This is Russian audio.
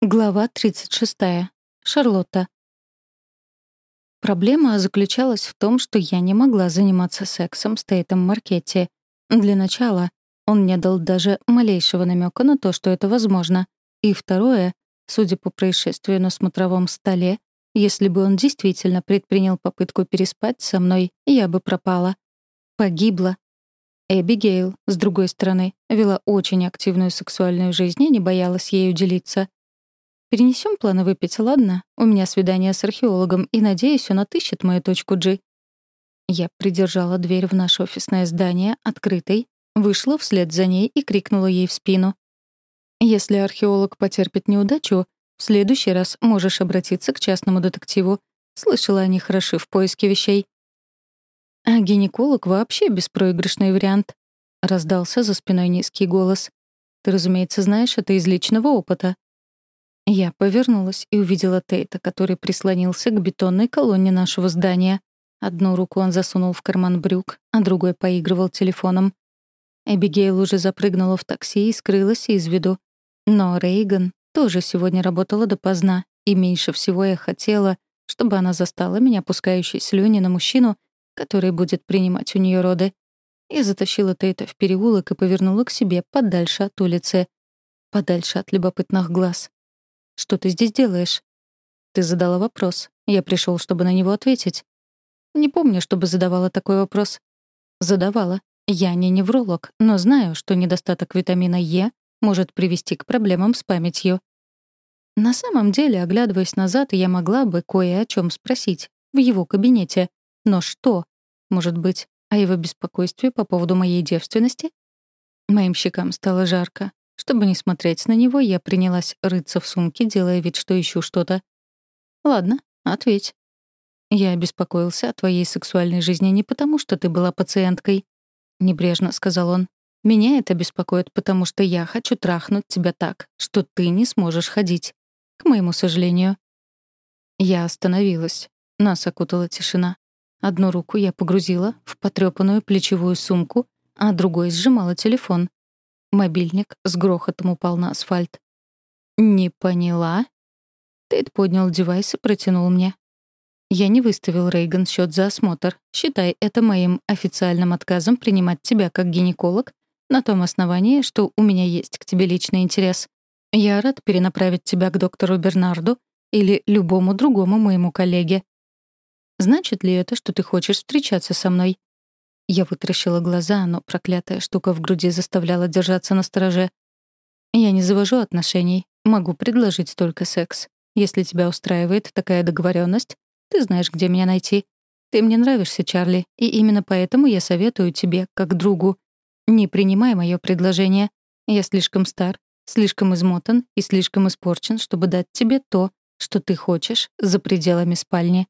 Глава 36. Шарлотта. Проблема заключалась в том, что я не могла заниматься сексом с Тейтом Маркетти. Для начала, он не дал даже малейшего намека на то, что это возможно. И второе, судя по происшествию на смотровом столе, если бы он действительно предпринял попытку переспать со мной, я бы пропала. Погибла. Эбигейл, с другой стороны, вела очень активную сексуальную жизнь и не боялась ею делиться. Перенесем планы выпить, ладно? У меня свидание с археологом, и, надеюсь, он отыщет мою точку G. Я придержала дверь в наше офисное здание открытой, вышла вслед за ней и крикнула ей в спину. «Если археолог потерпит неудачу, в следующий раз можешь обратиться к частному детективу. Слышала, они хороши в поиске вещей». «А гинеколог вообще беспроигрышный вариант», — раздался за спиной низкий голос. «Ты, разумеется, знаешь это из личного опыта. Я повернулась и увидела Тейта, который прислонился к бетонной колонне нашего здания. Одну руку он засунул в карман брюк, а другой поигрывал телефоном. Эбигейл уже запрыгнула в такси и скрылась из виду. Но Рейган тоже сегодня работала допоздна, и меньше всего я хотела, чтобы она застала меня пускающей слюни на мужчину, который будет принимать у нее роды. Я затащила Тейта в переулок и повернула к себе подальше от улицы, подальше от любопытных глаз. Что ты здесь делаешь?» «Ты задала вопрос. Я пришел, чтобы на него ответить». «Не помню, чтобы задавала такой вопрос». «Задавала. Я не невролог, но знаю, что недостаток витамина Е может привести к проблемам с памятью». На самом деле, оглядываясь назад, я могла бы кое о чем спросить. В его кабинете. Но что? Может быть, о его беспокойстве по поводу моей девственности? Моим щекам стало жарко. Чтобы не смотреть на него, я принялась рыться в сумке, делая вид, что ищу что-то. «Ладно, ответь». «Я беспокоился о твоей сексуальной жизни не потому, что ты была пациенткой», — небрежно сказал он. «Меня это беспокоит, потому что я хочу трахнуть тебя так, что ты не сможешь ходить. К моему сожалению». Я остановилась. Нас окутала тишина. Одну руку я погрузила в потрёпанную плечевую сумку, а другой сжимала телефон. Мобильник с грохотом упал на асфальт. «Не поняла?» Тейт поднял девайс и протянул мне. «Я не выставил Рейган счет за осмотр. Считай это моим официальным отказом принимать тебя как гинеколог на том основании, что у меня есть к тебе личный интерес. Я рад перенаправить тебя к доктору Бернарду или любому другому моему коллеге. Значит ли это, что ты хочешь встречаться со мной? Я вытращила глаза, но проклятая штука в груди заставляла держаться на стороже. «Я не завожу отношений. Могу предложить только секс. Если тебя устраивает такая договоренность, ты знаешь, где меня найти. Ты мне нравишься, Чарли, и именно поэтому я советую тебе, как другу, не принимай мое предложение. Я слишком стар, слишком измотан и слишком испорчен, чтобы дать тебе то, что ты хочешь, за пределами спальни.